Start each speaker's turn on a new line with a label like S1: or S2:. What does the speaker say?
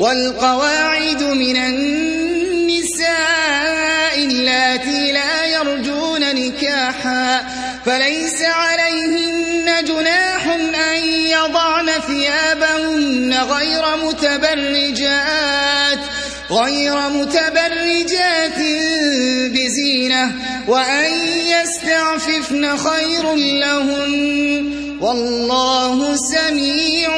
S1: والقواعد من النساء اللاتي لا يرجون نكاحا فليس عليهن جناح أن يضعن ثيابهن غير متبرجات غير متبرجات بزينة وأن يستعففن خير لهن والله سميع